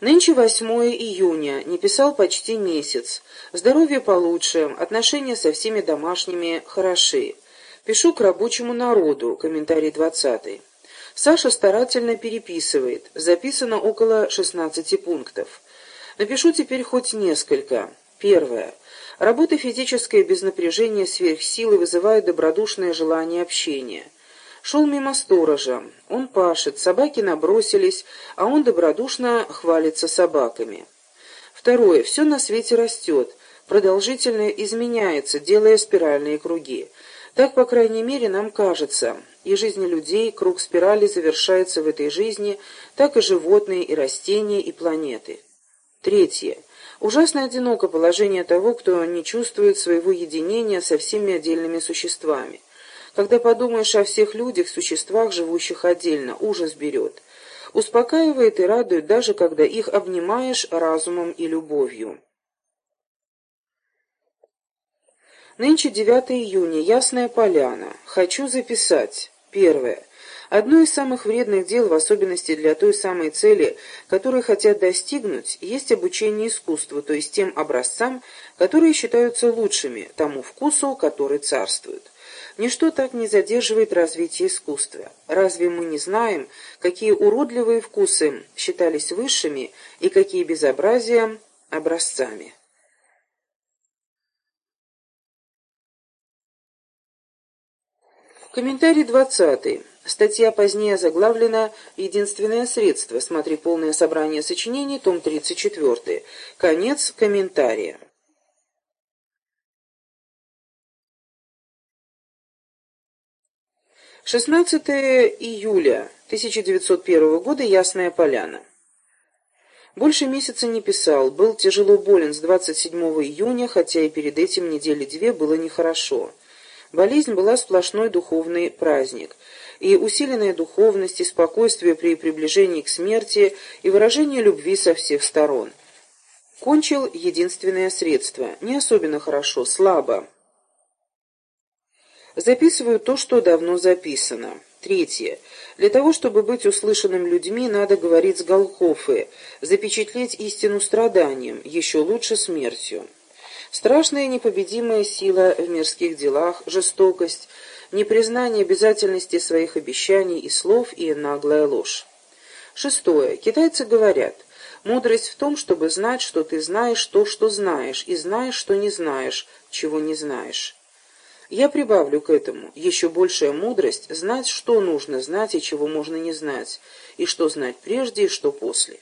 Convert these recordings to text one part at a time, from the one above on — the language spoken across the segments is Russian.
Нынче 8 июня, не писал почти месяц. Здоровье получше, отношения со всеми домашними хороши. Пишу к рабочему народу, комментарий 20. Саша старательно переписывает, записано около 16 пунктов. Напишу теперь хоть несколько. Первое. Работа физическая без напряжения сверхсилы вызывает добродушное желание общения. Шел мимо сторожа. Он пашет, собаки набросились, а он добродушно хвалится собаками. Второе. Все на свете растет, продолжительно изменяется, делая спиральные круги. Так, по крайней мере, нам кажется. И жизнь людей, круг спирали завершается в этой жизни, так и животные, и растения, и планеты. Третье. Ужасно одиноко положение того, кто не чувствует своего единения со всеми отдельными существами. Когда подумаешь о всех людях, существах, живущих отдельно, ужас берет. Успокаивает и радует, даже когда их обнимаешь разумом и любовью. Нынче 9 июня, Ясная Поляна. Хочу записать. Первое. Одно из самых вредных дел, в особенности для той самой цели, которую хотят достигнуть, есть обучение искусству, то есть тем образцам, которые считаются лучшими, тому вкусу, который царствует. Ничто так не задерживает развитие искусства. Разве мы не знаем, какие уродливые вкусы считались высшими и какие безобразия образцами? Комментарий двадцатый. Статья позднее заглавлена «Единственное средство». Смотри полное собрание сочинений, том 34. Конец комментария. 16 июля 1901 года. Ясная Поляна. Больше месяца не писал, был тяжело болен с 27 июня, хотя и перед этим недели две было нехорошо. Болезнь была сплошной духовный праздник, и усиленная духовность, и спокойствие при приближении к смерти, и выражение любви со всех сторон. Кончил единственное средство, не особенно хорошо, слабо. Записываю то, что давно записано. Третье. Для того, чтобы быть услышанным людьми, надо говорить с Голхофы, запечатлеть истину страданием, еще лучше смертью. Страшная непобедимая сила в мирских делах, жестокость, непризнание обязательности своих обещаний и слов и наглая ложь. Шестое. Китайцы говорят, мудрость в том, чтобы знать, что ты знаешь то, что знаешь, и знаешь, что не знаешь, чего не знаешь. Я прибавлю к этому еще большая мудрость знать, что нужно знать и чего можно не знать, и что знать прежде и что после.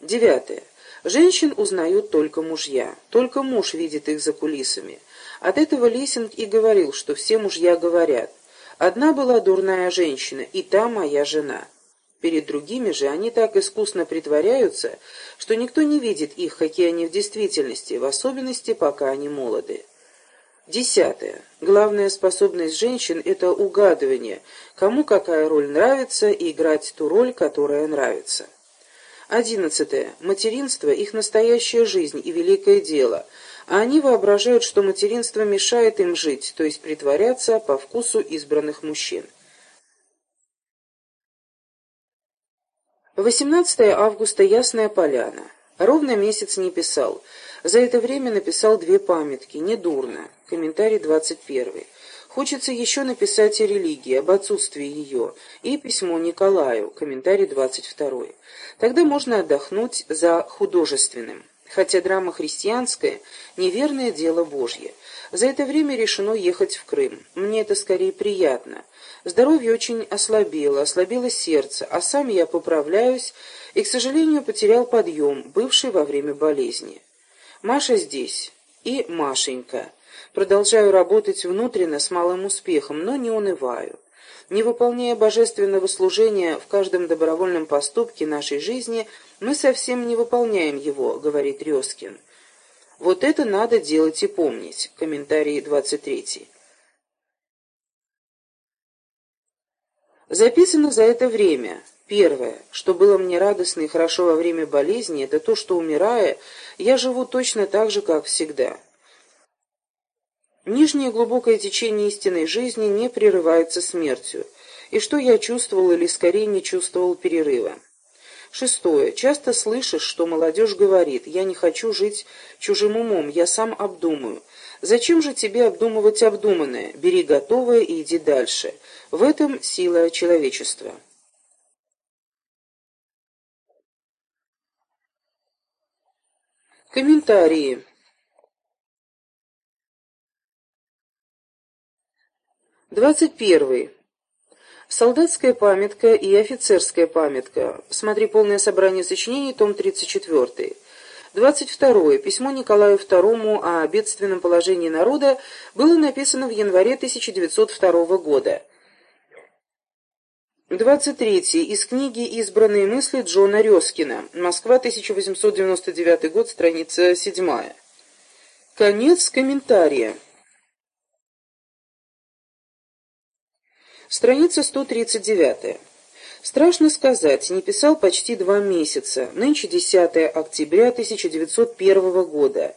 Девятое. Женщин узнают только мужья. Только муж видит их за кулисами. От этого Лисинг и говорил, что все мужья говорят. Одна была дурная женщина, и та моя жена. Перед другими же они так искусно притворяются, что никто не видит их, какие они в действительности, в особенности, пока они молоды. Десятое. Главная способность женщин – это угадывание, кому какая роль нравится, и играть ту роль, которая нравится. Одиннадцатое. Материнство – их настоящая жизнь и великое дело, а они воображают, что материнство мешает им жить, то есть притворяться по вкусу избранных мужчин. 18 августа. Ясная Поляна. Ровно месяц не писал – за это время написал две памятки, недурно. Комментарий 21. Хочется еще написать о религии, об отсутствии ее, и письмо Николаю, комментарий 22. Тогда можно отдохнуть за художественным. Хотя драма христианская – неверное дело Божье. За это время решено ехать в Крым. Мне это скорее приятно. Здоровье очень ослабело, ослабело сердце, а сам я поправляюсь и, к сожалению, потерял подъем, бывший во время болезни. Маша здесь. И Машенька. Продолжаю работать внутренно с малым успехом, но не унываю. Не выполняя божественного служения в каждом добровольном поступке нашей жизни, мы совсем не выполняем его, говорит Резкин. Вот это надо делать и помнить. Комментарий 23. Записано за это время. Первое, что было мне радостно и хорошо во время болезни, это то, что, умирая, я живу точно так же, как всегда. Нижнее глубокое течение истинной жизни не прерывается смертью. И что я чувствовал или скорее не чувствовал перерыва. Шестое. Часто слышишь, что молодежь говорит «я не хочу жить чужим умом, я сам обдумаю». Зачем же тебе обдумывать обдуманное? Бери готовое и иди дальше. В этом сила человечества. Комментарии. Двадцать первый. Солдатская памятка и офицерская памятка. Смотри полное собрание сочинений, том 34. 22. Письмо Николаю II о бедственном положении народа было написано в январе 1902 года. 23. Из книги «Избранные мысли» Джона Резкина. Москва, 1899 год, страница 7. Конец комментария. Страница 139. Страшно сказать, не писал почти два месяца. Нынче 10 октября 1901 года.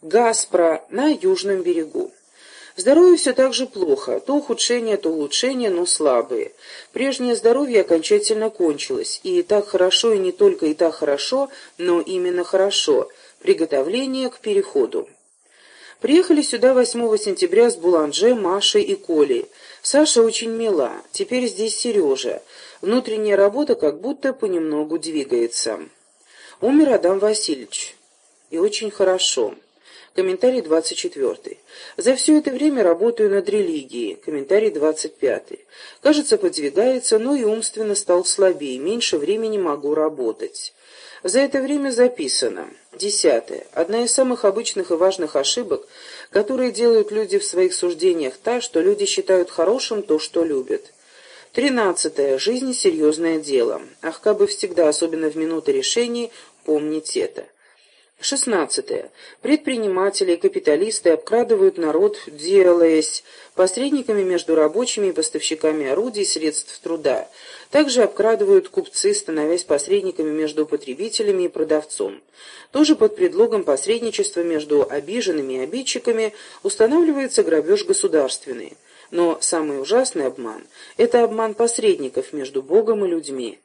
Гаспро на южном берегу. Здоровье все так же плохо, то ухудшение, то улучшение, но слабые. Прежнее здоровье окончательно кончилось, и так хорошо, и не только и так хорошо, но именно хорошо. Приготовление к переходу. Приехали сюда 8 сентября с Буланже, Машей и Колей. Саша очень мила, теперь здесь Сережа. Внутренняя работа как будто понемногу двигается. Умер Адам Васильевич. И очень хорошо. Комментарий 24. За все это время работаю над религией. Комментарий 25. Кажется, подвигается, но и умственно стал слабее, меньше времени могу работать. За это время записано. Десятое. Одна из самых обычных и важных ошибок, которые делают люди в своих суждениях, та, что люди считают хорошим то, что любят. Тринадцатое. Жизнь – серьезное дело. Ах, как бы всегда, особенно в минуты решений, помнить это. Шестнадцатое. Предприниматели и капиталисты обкрадывают народ, делаясь посредниками между рабочими и поставщиками орудий и средств труда. Также обкрадывают купцы, становясь посредниками между потребителями и продавцом. Тоже под предлогом посредничества между обиженными и обидчиками устанавливается грабеж государственный. Но самый ужасный обман – это обман посредников между Богом и людьми.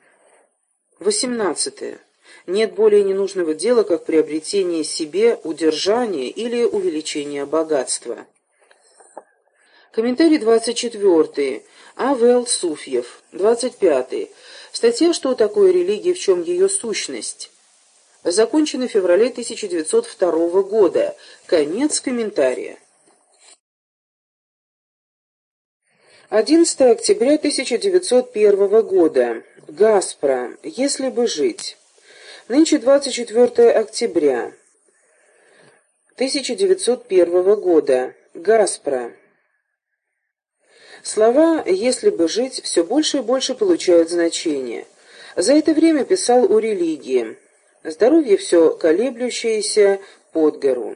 Восемнадцатое. Нет более ненужного дела, как приобретение себе, удержание или увеличение богатства. Комментарий 24. А.В.Л. Суфьев. 25. Статья «Что такое религия, в чем ее сущность?» Закончена в феврале 1902 года. Конец комментария. 11 октября 1901 года. Гаспро. Если бы жить. Нынче 24 октября 1901 года. Гаспро. Слова «если бы жить» все больше и больше получают значение. За это время писал о религии. Здоровье все колеблющееся под гору.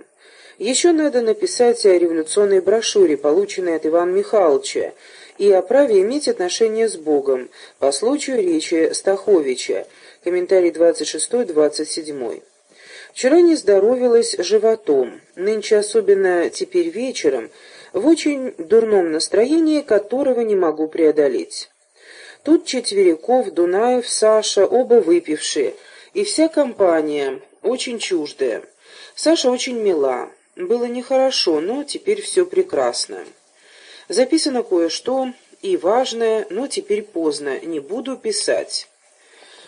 Еще надо написать о революционной брошюре, полученной от Ивана Михайловича, и о праве иметь отношения с Богом по случаю речи Стаховича, Комментарий 26-27. Вчера не здоровилась животом, нынче особенно теперь вечером, в очень дурном настроении, которого не могу преодолеть. Тут Четверяков, Дунаев, Саша, оба выпившие, и вся компания, очень чуждая. Саша очень мила. Было нехорошо, но теперь все прекрасно. Записано кое-что и важное, но теперь поздно, не буду писать.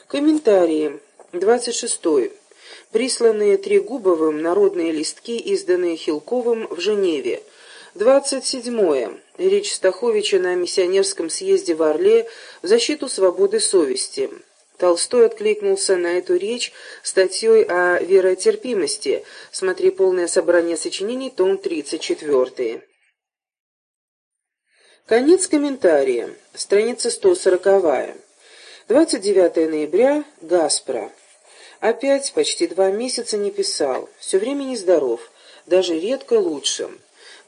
Комментарии. 26. Присланные Трегубовым народные листки, изданные Хилковым в Женеве. 27. Речь Стаховича на миссионерском съезде в Орле в защиту свободы совести. Толстой откликнулся на эту речь статьей о веротерпимости. Смотри полное собрание сочинений, том 34. Конец комментария. Страница 140. 29 ноября. Гаспро. Опять почти два месяца не писал. Все время нездоров. Даже редко лучше.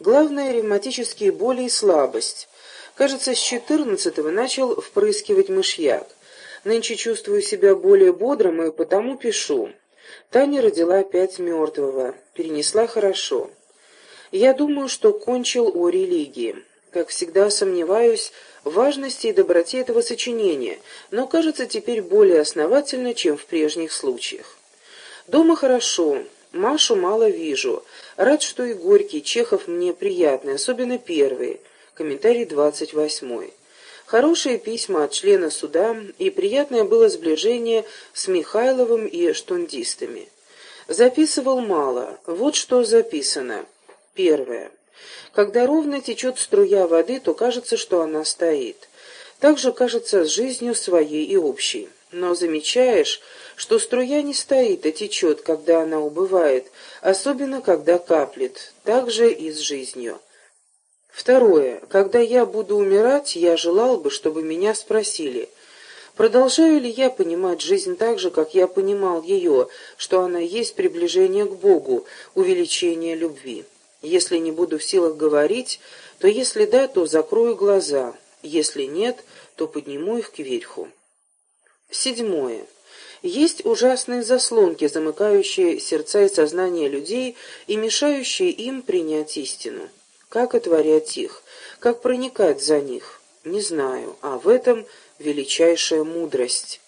Главное – ревматические боли и слабость. Кажется, с 14-го начал впрыскивать мышьяк. Нынче чувствую себя более бодрым и потому пишу. Таня родила опять мертвого. Перенесла хорошо. Я думаю, что кончил о религии. Как всегда сомневаюсь, важности и доброте этого сочинения, но кажется теперь более основательно, чем в прежних случаях. Дома хорошо, Машу мало вижу. Рад, что и Горький, Чехов мне приятны, особенно первые. Комментарий двадцать восьмой. Хорошие письма от члена суда, и приятное было сближение с Михайловым и штундистами. Записывал мало. Вот что записано. Первое. Когда ровно течет струя воды, то кажется, что она стоит. Так же кажется с жизнью своей и общей. Но замечаешь, что струя не стоит, а течет, когда она убывает, особенно когда каплет, так же и с жизнью. Второе. Когда я буду умирать, я желал бы, чтобы меня спросили, продолжаю ли я понимать жизнь так же, как я понимал ее, что она есть приближение к Богу, увеличение любви. Если не буду в силах говорить, то если да, то закрою глаза, если нет, то подниму их кверху. Седьмое. Есть ужасные заслонки, замыкающие сердца и сознание людей и мешающие им принять истину. Как отворять их? Как проникать за них? Не знаю, а в этом величайшая мудрость.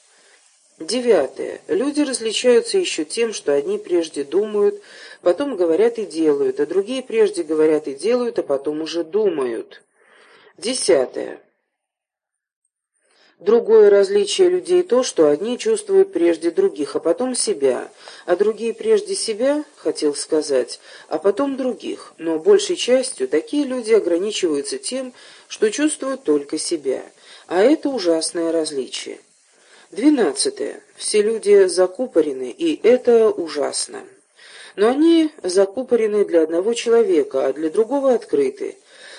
Девятое. Люди различаются еще тем, что одни прежде думают, потом говорят и делают, а другие прежде говорят и делают, а потом уже думают. Десятое. Другое различие людей то, что одни чувствуют прежде других, а потом себя, а другие прежде себя, хотел сказать, а потом других, но большей частью такие люди ограничиваются тем, что чувствуют только себя, а это ужасное различие. Двенадцатое. Все люди закупорены, и это ужасно. Но они закупорены для одного человека, а для другого открыты.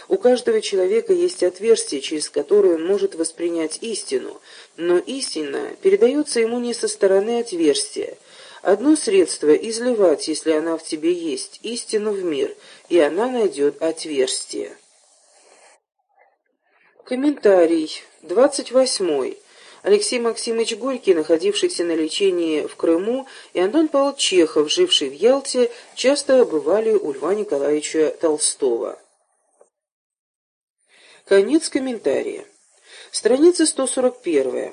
У каждого человека есть отверстие, через которое он может воспринять истину, но истина передается ему не со стороны отверстия. Одно средство – изливать, если она в тебе есть, истину в мир, и она найдет отверстие. Комментарий. 28. Алексей Максимович Горький, находившийся на лечении в Крыму, и Антон Павлович Чехов, живший в Ялте, часто бывали у Льва Николаевича Толстого. Конец комментария. Страница 141.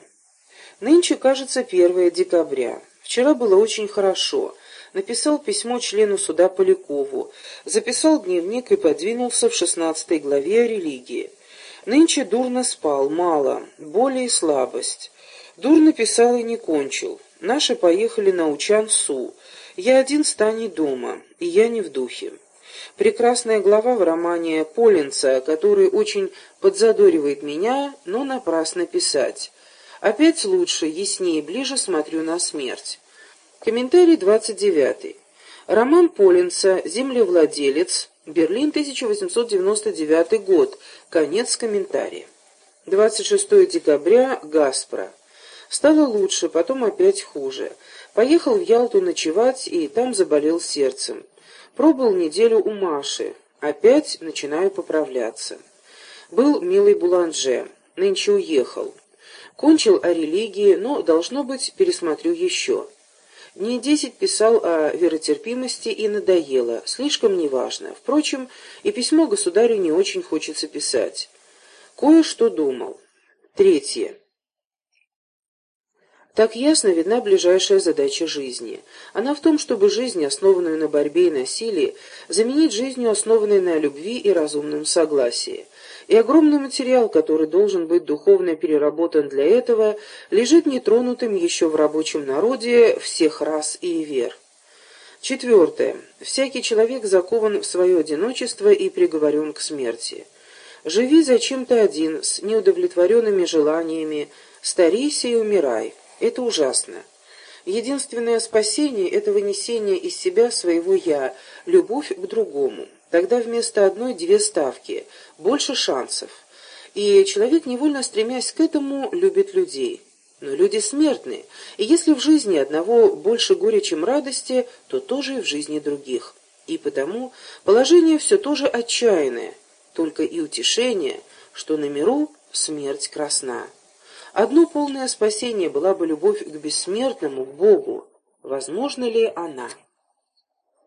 Нынче, кажется, 1 декабря. Вчера было очень хорошо. Написал письмо члену суда Полякову, записал дневник и подвинулся в 16 главе о религии. Нынче дурно спал, мало, боли и слабость. Дурно писал и не кончил. Наши поехали на Учан-Су. Я один стану дома, и я не в духе. Прекрасная глава в романе Полинца, который очень подзадоривает меня, но напрасно писать. Опять лучше, яснее, ближе смотрю на смерть. Комментарий 29. Роман Полинца «Землевладелец», Берлин, 1899 год. Конец комментария. 26 декабря. Гаспро. Стало лучше, потом опять хуже. Поехал в Ялту ночевать и там заболел сердцем. Пробыл неделю у Маши. Опять начинаю поправляться. Был милый Буланже. Нынче уехал. Кончил о религии, но, должно быть, пересмотрю еще. Дней десять писал о веротерпимости и надоело, слишком неважно. Впрочем, и письмо государю не очень хочется писать. Кое-что думал. Третье. Так ясно видна ближайшая задача жизни. Она в том, чтобы жизнь, основанную на борьбе и насилии, заменить жизнью, основанной на любви и разумном согласии. И огромный материал, который должен быть духовно переработан для этого, лежит нетронутым еще в рабочем народе всех рас и вер. Четвертое. Всякий человек закован в свое одиночество и приговорен к смерти. Живи зачем-то один, с неудовлетворенными желаниями, старейся и умирай. Это ужасно. Единственное спасение – это вынесение из себя своего «я», любовь к другому. Тогда вместо одной две ставки, больше шансов. И человек, невольно стремясь к этому, любит людей. Но люди смертны, и если в жизни одного больше горя, чем радости, то тоже и в жизни других. И потому положение все тоже отчаянное, только и утешение, что на миру смерть красна. Одно полное спасение была бы любовь к бессмертному, к Богу. Возможно ли она?